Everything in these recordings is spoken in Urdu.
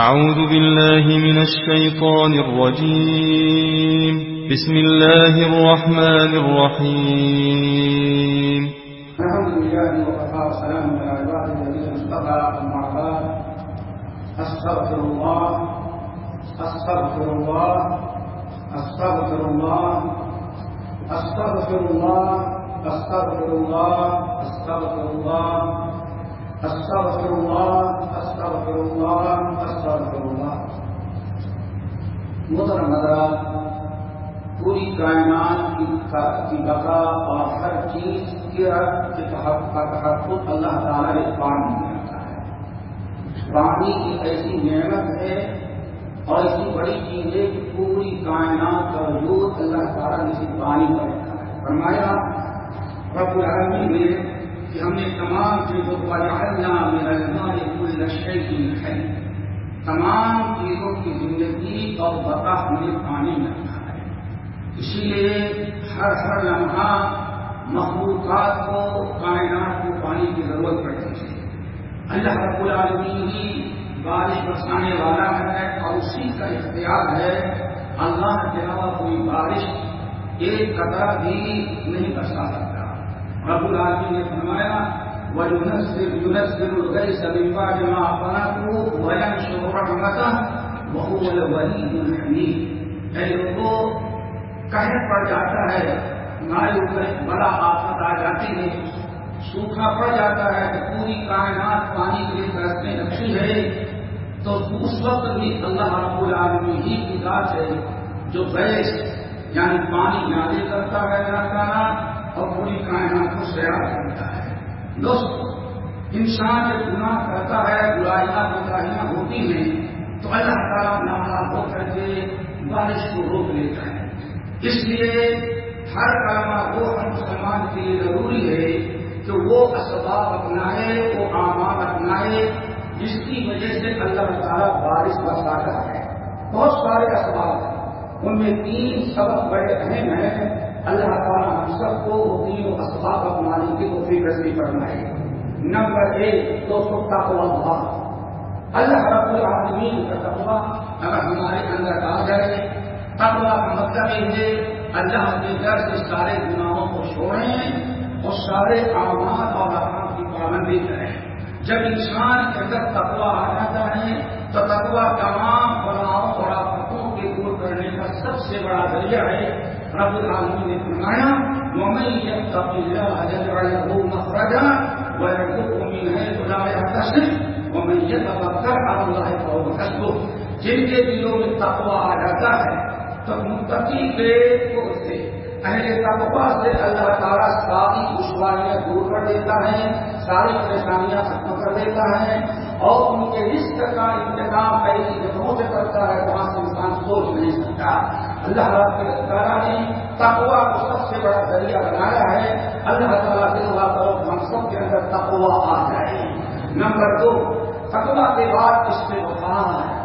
أعوذ بالله من الشيطان الرجيم. بسم الله الرحمن الرحيم. الحمد لله وكفى وسلام على عباده الذين اصطفى اما بعد. استغفر الله استغفر الله استغفر الله استغفر الله استغفر الله استغفر الله استغفر الله استغفر الله استغفر الله. محترم حضرات پوری کائنات کی بقا اور ہر چیز کے تحفظ اللہ تعالیٰ نے پانی میں رکھا ہے۔ پانی کی ایسی نعمت ہے اور ایسی بڑی چیز ہے کہ پوری کائنات کا وجود اللہ تعالیٰ نے اسی پانی پر رکھا ہے۔ فرمایا، رب العالمین نے کہ ہم نے تمام چیزوں کو اللہ میرا کل لشکر کی ہے۔ تمام چیزوں کی زندگی اور بقا ہم نے پانی میں رکھا ہے۔ اسی لیے ہر ہر لمحہ مخلوقات کو، کائنات کو پانی کی ضرورت پڑتی ہے۔ اللہ رب العالمین ہی بارش برسانے والا ہے اور اسی کا اختیار ہے اللہ کے علاوہ کوئی بارش ایک قطر بھی نہیں برسا سکتا۔ رب العالمین نے فرمایا جمع اپنا کو وین شوہر بہو ولی الحمید اے لوگوں قہر پڑ جاتا ہے ہمارے اوپر بڑا آفت آ جاتی ہے۔ سوکھا پڑ جاتا ہے کہ پوری کائنات پانی کے لیے برسنے لگتی ہے۔ تو اس وقت بھی اللہ رب العالمین ہی کی ذات ہے جو بیس یعنی پانی نازل کرتا ہے اللہ اور پوری کائنات کو سیاح کرتا ہے۔ دوست، انسان جب گناہ کرتا ہے، برائیاں بتائیاں ہوتی ہیں، تو اللہ تعالیٰ نالا ہو کر کے بارش کو روک لیتا ہے. اس لیے ہر کلمہ وہ ہر مسلمان کے لیے ضروری ہے کہ وہ اسباب اپنائے، وہ اعمال اپنائے، جس کی وجہ سے اللہ تعالیٰ بارش برساتا ہے. بہت سارے اسباب ہیں. ان میں تین سبق بڑے اہم ہیں. اللہ تعالیٰ ہم سب کو وہ تین اسباب اپنانے کی توفیق رسی کرنا ہے نمبر ایک دو سو کا اللہ رب العالمین کا تقوا اگر ہمارے اندر آ جائے تقوا کا مطلب یہ ہے، اللہ کے در سے سارے گناہوں کو چھوڑیں اور سارے اعمال اور احکام کی پابندی کریں۔ جب انسان کے اندر تقوا آ جاتا ہے، تو تقوا تمام بناؤں اور آفتوں کے دور کرنے کا سب سے بڑا ذریعہ ہے۔ رب العالمین نے فرمایا ممئی جب تبدیل مفرجا وہ امید ہے خدا تصف وہ میں یہ تبکر اللہ ہے جن کے دلوں میں تقوا آ جاتا ہے، تو متقی کے سے، اہل تقوا سے اللہ تعالیٰ ساری دشواریاں دور کر دیتا ہے، ساری پریشانیاں ختم کر دیتا ہے، اور ان کے رشت کا انتظام ایسی جگہوں سے کرتا ہے، وہاں سے انسان سوچ نہیں سکتا۔ اللہ تعالیٰ نے تقوا کو سب سے بڑا ذریعہ بنایا ہے۔ اللہ تعالیٰ سے دعا کرو ہم سب کے اندر تقوا آ جائے۔ نمبر دو تقوا کے بعد اس میں بخار ہے۔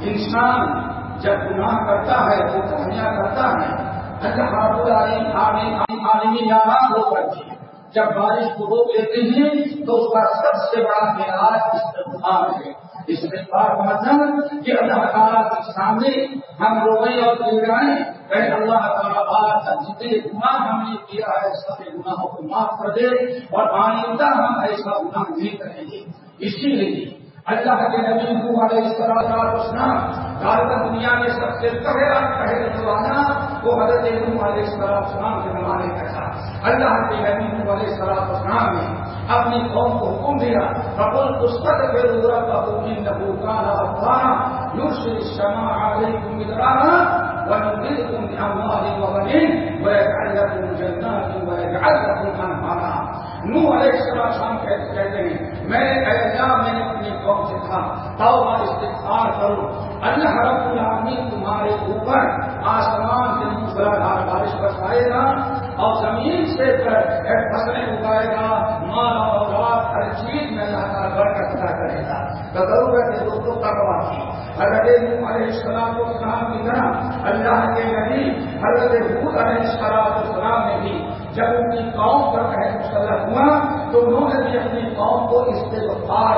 انسان جب گناہ کرتا ہے وہ کہانیاں کرتا ہے، اللہ رب عالمی ناراض ہو کر کے جب بارش کو روک لیتے ہیں تو اس کا سب سے بڑا علاج استفار ہے۔ اس میں کا مذہب کہ اللہ تعالیٰ کے سامنے ہم روئیں اور دل جائیں اے اللہ تعالیٰ بات جتنے گناہ ہم نے کیا ہے سب گناہوں کو معاف کر دے اور آئندہ ہم ایسا گناہ نہیں کریں گے۔ اسی لیے اللہ کے نبی کو علیہ السلام اسلام کارکن دنیا میں سب سے پہلا پہلے زمانہ وہ حضرت نبی علیہ السلام اسلام کے زمانے کا تھا۔ اللہ کے نبی علیہ السلام اسلام نے اپنی قوم کو حکم دیا۔ بقول پستک پہ دورا کا حکم نبو کانا افغانا یوش شما علیکم مدرانا ونبئكم بأموال وبنين ويجعل لكم جنات ويجعل لكم أنهارا۔ نو علیہ السلام کہتے ہیں میں اللہ میں نے اپنی قوم سے کہا توبہ استغفار کرو۔ اللہ رب العالمین تمہارے اوپر آسمان سے موسلادھار بارش برسائے گا اور زمین سے فصلیں اگائے گا، مال اور رات ہر چیز میں اللہ کا برکت ادا کرے گا۔ تو ضرورت ہے دوستوں تقوا کی حضرت علیہ السلام کو سلام کی طرح اللہ کے نبی حضرت حود علیہ السلام السلام نے بھی جب ان کی قوم پر قید مسلح ہوا تو انہوں نے بھی اپنی قوم کو استغفار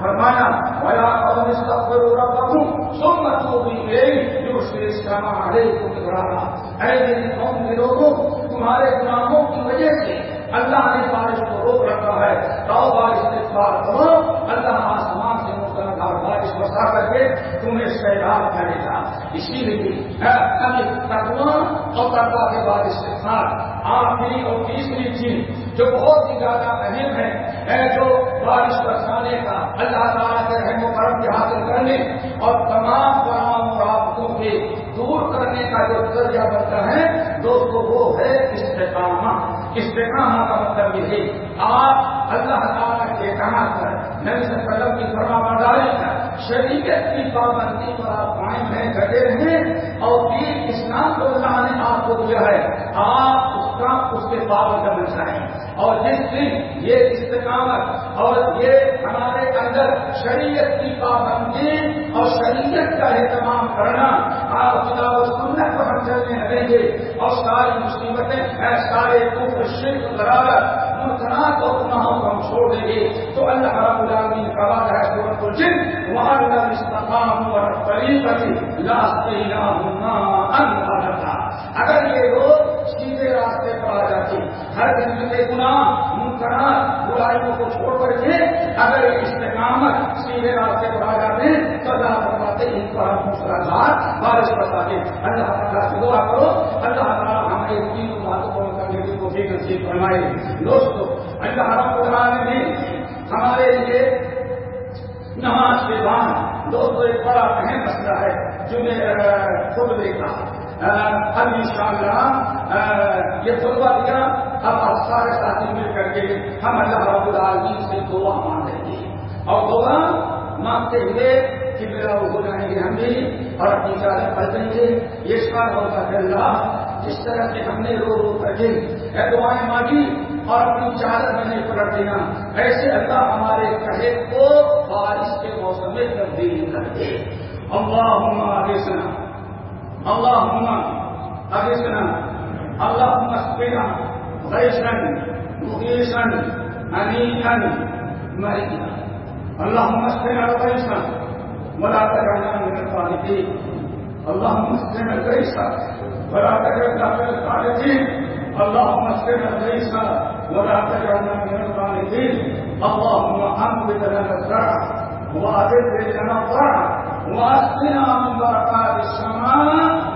فرمایا بھیا اور اس کا کوئی پورا کروں سو گئی یہی جو اس کے اسلام آڑے کو ٹکرانا اے میری قوم کے لوگوں، تمہارے گناہوں کی وجہ سے اللہ نے بارش کو روک رکھا ہے۔ لاؤ بارش کے پار کرو اللہ آسمان سے مقرر بارش بسا کر کے تمہیں سیلاب کرے گا۔ اسی لیے تکوا اور تکوا کے بارش کے ساتھ آخری اور تیسری چیز جو بہت ہی زیادہ اہم ہے جو بارش برسانے کا اللہ تعالیٰ کے رحم و کرم کے حاصل کرنے اور تمام تمام رابطوں کے دور کرنے کا جو درجہ بنتا ہے دوستوں وہ ہے استقامہ۔ استقامہ کا مطلب یہ ہے، آپ اللہ تعالیٰ کے کہاں پر، نبی صلی اللہ علیہ وسلم کی فرما برداری کر شریعت کی پابندی پر آپ قائم ہیں ڈٹے رہیں اور دین اسلام کو اللہ نے آپ کو دیا ہے۔ آپ اس کا اس کے پابند کرنا چاہیں اور جس دن یہ استقامت اور یہ ہمارے اندر شریعت کی پابندی اور شریعت کا اہتمام کرنا آپ خدا و سنت کو ہم چلنے لگیں گے۔ اور ساری مصیبتیں سارے کفر، شرک قرارت منکرات اور گناہوں کو ہم چھوڑ دیں گے۔ تو اللہ رب العالمین کا وعدہ ہے سورت الجن وہاں اللہ استقام اور طریقہ لا تھا اگر یہ لوگ سیدھے راستے پر آ جاتے ہر قسم کے گناہ منکرات برائیوں کو چھوڑ کر کے اگر استقامت سیدھے راستے پر آ جاتے ہیں، تو اللہ فرماتے ان پر ہم دوسرا گھاٹ بارش بتاتے اللہ تعالیٰ سے دعا کرو۔ اللہ تعالیٰ ہمارے تین باتوں کو کرنے کی کوشش نصیب فرمائے۔ دوستو، اللہ رب العالمین نے ہمارے لیے نماز کے بعد دوستو، ایک بڑا اہم مسئلہ ہے، جو میں خود دیکھا اب ان شاء اللہ یہ خطبہ دیا اب آپ سارے ساتھی مل کر کے ہم اللہ رب العالمین سے دعا مانگیں گے اور دعا مانگتے ہوئے کہ میرا وہ ہو جائیں گے ہم بھی اور اپنی چادر پڑھ دیں گے۔ یہ سوال ہوتا ہے اللہ؟ جس طرح سے ہم نے رو رو کر کے دعائیں مانگی اور اپنی چادر میں نے پلٹ دینا، ایسے اللہ ہمارے کہے کو بارش کے موسم میں تبدیل کر دے۔ اللہ آگے سنا اللهم أغثنا اللهم اسقنا غيثا مغيثا هنيئا مريئا اللهم اسقنا غيثا ولا تجعلنا من القانتين اللهم اسقنا غيثا ولا تجعلنا من القانتين اللهم اسقنا غيثا ولا تجعلنا من القانتين اللهم انبت لنا الزرع. واذل لنا الضرع من بركات السماء.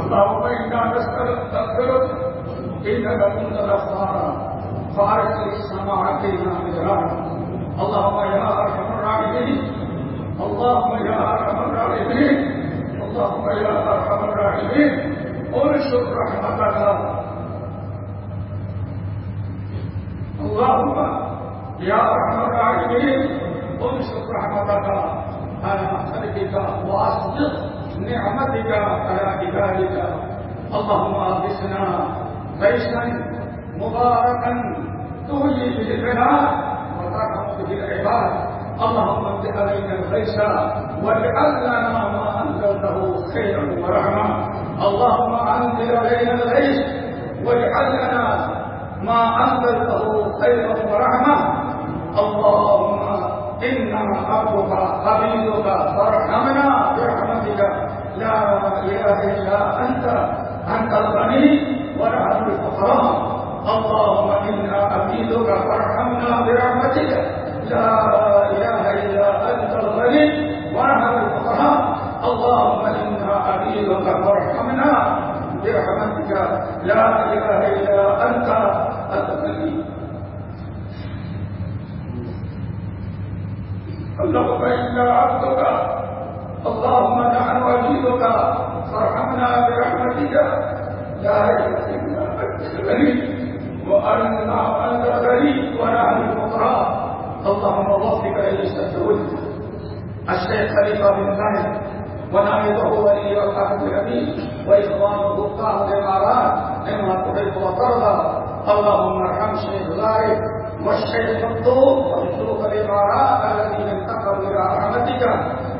اللهم انا نستغفرك انك كنت غفارا. فارسل السماء علينا مدرارا اللهم يا ارحم الراحمين. اللهم يا ارحم الراحمين. اللهم يا ارحم الراحمين. انشر رحمتك. اللهم يا ارحم الراحمين. انشر رحمتك. على خلقك واصدق نعمتك على عبادك. اللهم اغثنا غيثا مباركا تهيي به العباد وترحم به العباد. اللهم امد علينا الغيث واجعل لنا ما انزلته خيرا ورحمه اللهم انزل علينا الغيث واجعل لنا ما انزلته خيرا ورحمه اللهم إنما عبدك حبيبك فارحمنا برحمتك لا إله إلا أنت أنت الغني ونحن الفقراء. اللهم إنا عبيدك فارحمنا برحمتك. لا إله إلا أنت الغني ونحن الفقراء. اللهم إنا عبيدك فارحمنا برحمتك. لا إله إلا أنت الغني. اللهم إنا عبدك اللهم نحن عبيدك فارحمنا برحمتك. لا إله إلا أنت الغني وأنت أنت الغني ونحن الفقراء اللهم وفق رئيس الدولة الشيخ خليفة بن زايد ونائبه ولي وقائد الأمين وإخوان الحكام الإمارات إما تحب وترضى اللهم ارحم شيخ ذلك والشيخ مكتوب وشيوخ الإمارات الذين انتقلوا إلى رحمتك.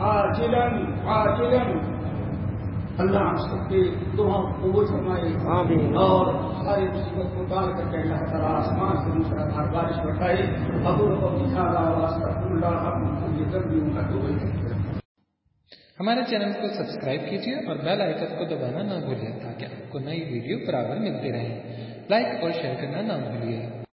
عاجلا عاجلا۔ اللہ ہم سب کے دعا قبول فرمائے۔ اور ساری مصیبت کو ڈال کر کے اللہ تعالیٰ آسمان سے مسرات بارش بٹائی ابو اللہ ہم ہمارے چینل کو سبسکرائب کیجیے اور بیل آئکن کو دبانا نہ بھولیں تاکہ آپ کو نئی ویڈیو برابر ملتی رہے۔ لائک اور شیئر کرنا نہ بھولیے۔